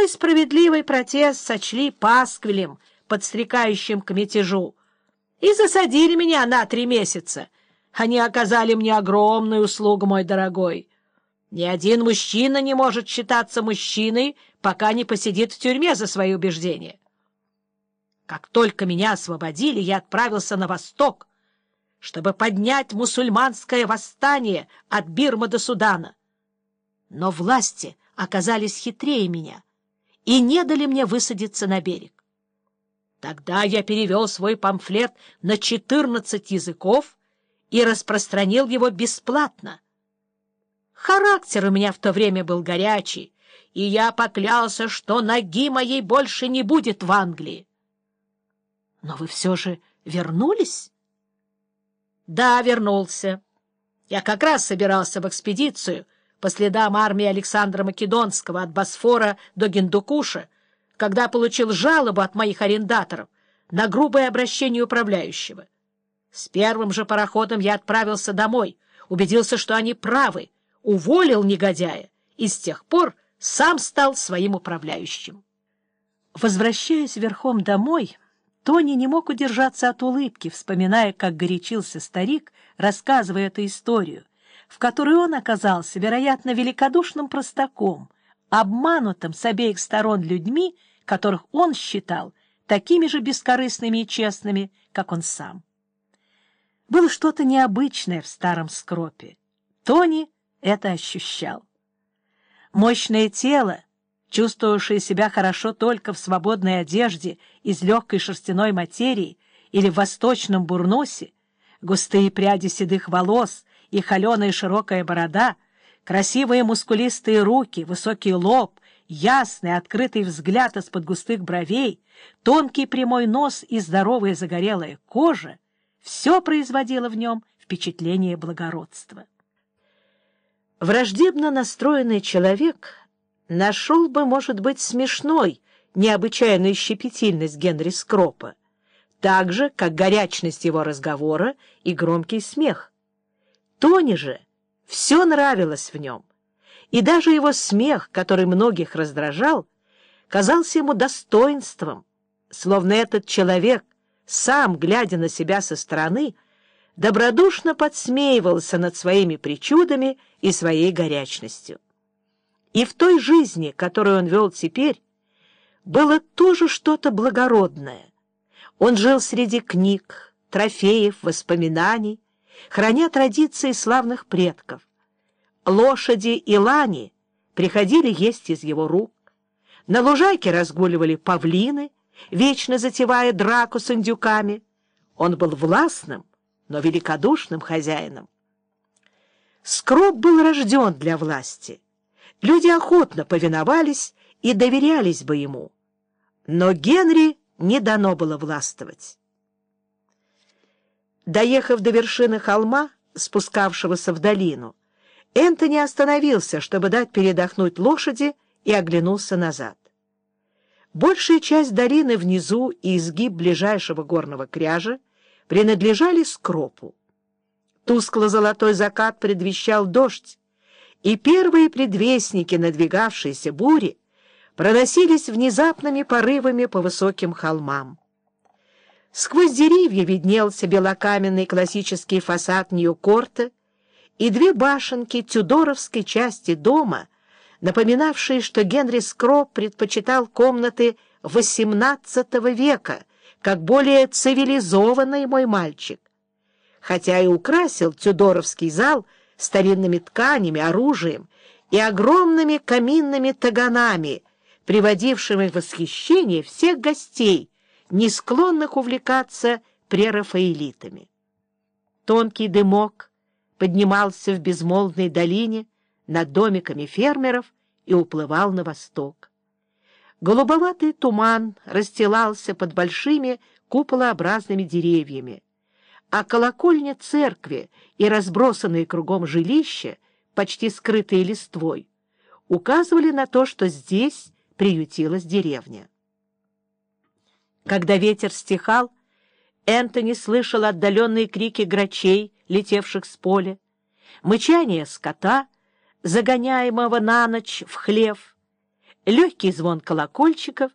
Мой справедливый протест сочли пасквилем, подстрекающим к мятежу, и засадили меня на три месяца. Они оказали мне огромную услугу, мой дорогой. Ни один мужчина не может считаться мужчиной, пока не посидит в тюрьме за свои убеждения. Как только меня освободили, я отправился на восток, чтобы поднять мусульманское восстание от Бирмы до Судана. Но власти оказались хитрее меня и не дали мне высадиться на берег. Тогда я перевел свой памфлет на 14 языков и распространил его бесплатно. Характер у меня в то время был горячий, и я поклялся, что ноги моей больше не будет в Англии. Но вы все же вернулись? Да, вернулся. Я как раз собирался в экспедицию по следам армии Александра Македонского от Босфора до Гиндукуша, когда получил жалобу от моих арендаторов на грубое обращение управляющего. С первым же пароходом я отправился домой, убедился, что они правы, уволил негодяя и с тех пор сам стал своим управляющим. Возвращаясь верхом домой, Тони не мог удержаться от улыбки, вспоминая, как горячился старик, рассказывая эту историю, в которой он оказался, вероятно, великодушным простаком, обманутым с обеих сторон людьми, которых он считал такими же бескорыстными и честными, как он сам. Было что-то необычное в старом скропе. Тони это ощущал. Мощное тело, чувствовавшее себя хорошо только в свободной одежде из легкой шерстяной материи или в восточном бурнусе, густые пряди седых волос и холеная широкая борода, красивые мускулистые руки, высокий лоб, ясный открытый взгляд из-под густых бровей, тонкий прямой нос и здоровая загорелая кожа — все производило в нем впечатление благородства. Враждебно настроенный человек нашел бы, может быть, смешной необычайную щепетильность Генри Скропа, так же, как горячность его разговора и громкий смех. Тони же все нравилось в нем, и даже его смех, который многих раздражал, казался ему достоинством, словно этот человек, сам, глядя на себя со стороны, добродушно подсмеивался над своими причудами и своей горячностью. И в той жизни, которую он вел теперь, было тоже что-то благородное. Он жил среди книг, трофеев, воспоминаний, храня традиции славных предков. Лошади и лани приходили есть из его рук. На лужайке разгуливали павлины, вечно затевая драку с индюками. Он был властным, но великодушным хозяином. Скроб был рожден для власти. Люди охотно повиновались и доверялись бы ему. Но Генри не дано было властвовать. Доехав до вершины холма, спускавшегося в долину, Энтони остановился, чтобы дать передохнуть лошади, и оглянулся назад. Большая часть долины внизу и изгиб ближайшего горного кряжа принадлежали скропу. Тускло-золотой закат предвещал дождь, и первые предвестники надвигавшейся бури проносились внезапными порывами по высоким холмам. Сквозь деревья виднелся белокаменный классический фасад Нью-Корта и две башенки тюдоровской части дома, напоминавшие, что Генри Скроп предпочитал комнаты XVIII века, как более цивилизованный мой мальчик. Хотя и украсил Тюдоровский зал старинными тканями, оружием и огромными каминными таганами, приводившими в восхищение всех гостей, не склонных увлекаться прерафаэлитами. Тонкий дымок поднимался в безмолвной долине над домиками фермеров и уплывал на восток. Голубоватый туман расстилался под большими куполообразными деревьями, а колокольня церкви и разбросанные кругом жилища, почти скрытые листвой, указывали на то, что здесь приютилась деревня. Когда ветер стихал, Энтони слышал отдаленные крики грачей, летевших с поля, мычание скота, загоняемого на ночь в хлев, легкий звон колокольчиков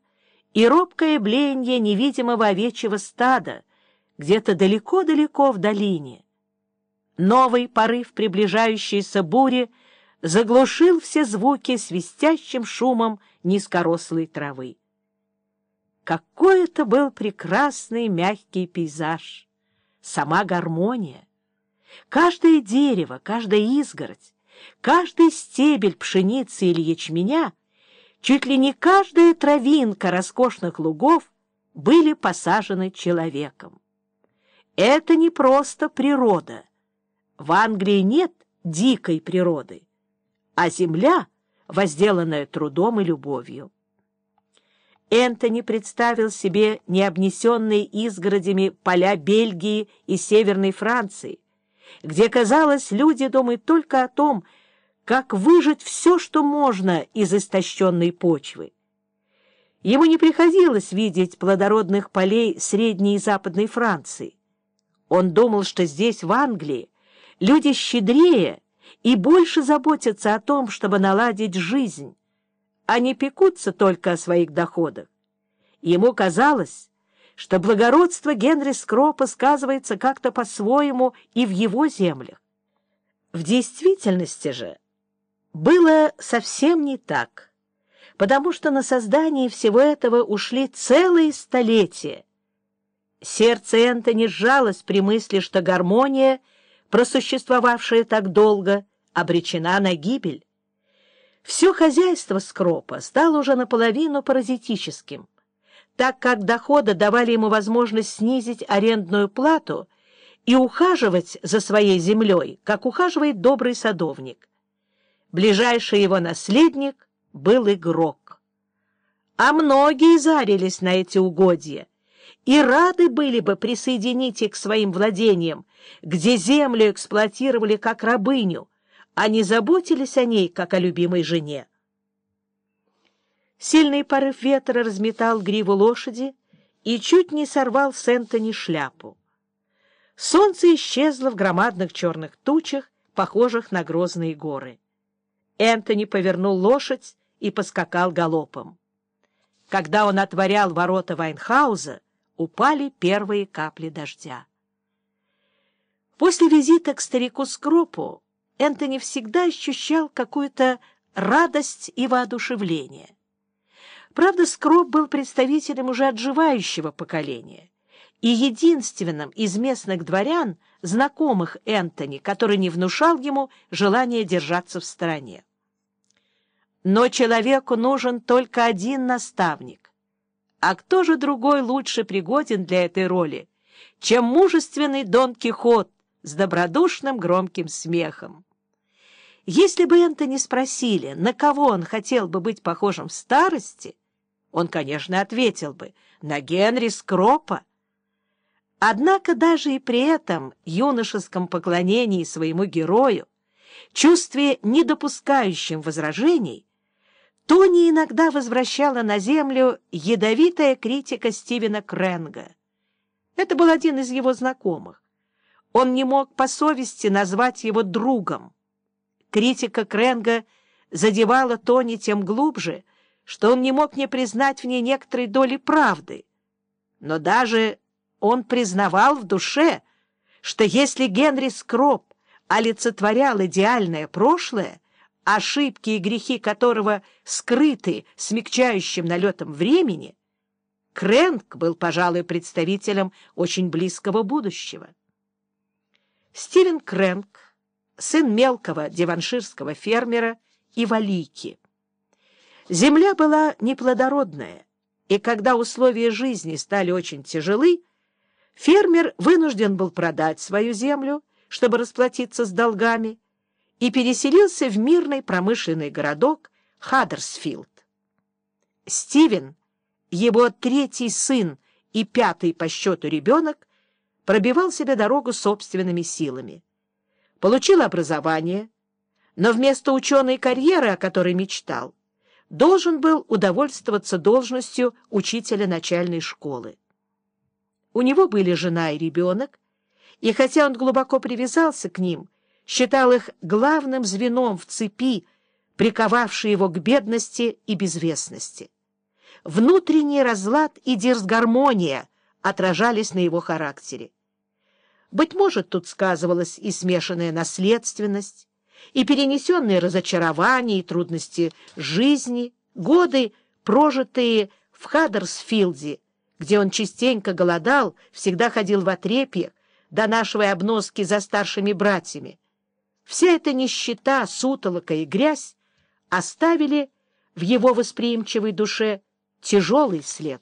и робкое блеяние невидимого овечьего стада где-то далеко-далеко в долине. Новый порыв приближающейся бури заглушил все звуки свистящим шумом низкорослой травы. Какой это был прекрасный мягкий пейзаж! Сама гармония! Каждое дерево, каждая изгородь, каждый стебель пшеницы или ячменя — Чуть ли не каждая травинка роскошных лугов были посажены человеком. Это не просто природа. В Англии нет дикой природы, а земля, возделанная трудом и любовью. Энтони представил себе необнесенные изгородями поля Бельгии и Северной Франции, где, казалось, люди думают только о том, как выжать все, что можно из истощенной почвы. Ему не приходилось видеть плодородных полей Средней и Западной Франции. Он думал, что здесь, в Англии, люди щедрее и больше заботятся о том, чтобы наладить жизнь, не пекутся только о своих доходах. Ему казалось, что благородство Генри Скропа сказывается как-то по-своему и в его землях. В действительности же было совсем не так, потому что на создание всего этого ушли целые столетия. Сердце Энтони сжалось при мысли, что гармония, просуществовавшая так долго, обречена на гибель. Все хозяйство Скропа стало уже наполовину паразитическим, так как доходы давали ему возможность снизить арендную плату и ухаживать за своей землей, как ухаживает добрый садовник. Ближайший его наследник был игрок. А многие зарились на эти угодья и рады были бы присоединить их к своим владениям, где землю эксплуатировали как рабыню, не заботились о ней, как о любимой жене. Сильный порыв ветра разметал гриву лошади и чуть не сорвал с Энтони шляпу. Солнце исчезло в громадных черных тучах, похожих на грозные горы. Энтони повернул лошадь и поскакал галопом. Когда он отворял ворота Вайнхауза, упали первые капли дождя. После визита к старику Скропу Энтони всегда ощущал какую-то радость и воодушевление. Правда, Скроп был представителем уже отживающего поколения и единственным из местных дворян, знакомых Энтони, который не внушал ему желания держаться в стороне. Но человеку нужен только один наставник. А кто же другой лучше пригоден для этой роли, чем мужественный Дон Кихот с добродушным громким смехом? Если бы Энтони спросили, на кого он хотел бы быть похожим в старости, он, конечно, ответил бы «на Генри Скропа». Однако даже и при этом юношеском поклонении своему герою, чувстве, не допускающем возражений, Тони иногда возвращала на землю ядовитая критика Стивена Кренга. Это был один из его знакомых. Он не мог по совести назвать его другом. Критика Кренга задевала Тони тем глубже, что он не мог не признать в ней некоторой доли правды. Но даже он признавал в душе, что если Генри Скроп олицетворял идеальное прошлое, ошибки и грехи которого скрыты смягчающим налетом времени, Крэнк был, пожалуй, представителем очень близкого будущего. Стивен Крэнк, сын мелкого деванширского фермера и валийки. Земля была неплодородная, и когда условия жизни стали очень тяжелы, фермер вынужден был продать свою землю, чтобы расплатиться с долгами, и переселился в мирный промышленный городок Хаддерсфилд. Стивен, его третий сын и пятый по счету ребенок, пробивал себе дорогу собственными силами. Получил образование, но вместо ученой карьеры, о которой мечтал, должен был удовольствоваться должностью учителя начальной школы. У него были жена и ребенок, и хотя он глубоко привязался к ним, считал их главным звеном в цепи, приковавшие его к бедности и безвестности. Внутренний разлад и дисгармония отражались на его характере. Быть может, тут сказывалась и смешанная наследственность, и перенесенные разочарования и трудности жизни, годы, прожитые в Хаддерсфилде, где он частенько голодал, всегда ходил в отрепьях, донашивая обноски за старшими братьями. Вся эта нищета, сутолока и грязь оставили в его восприимчивой душе тяжелый след.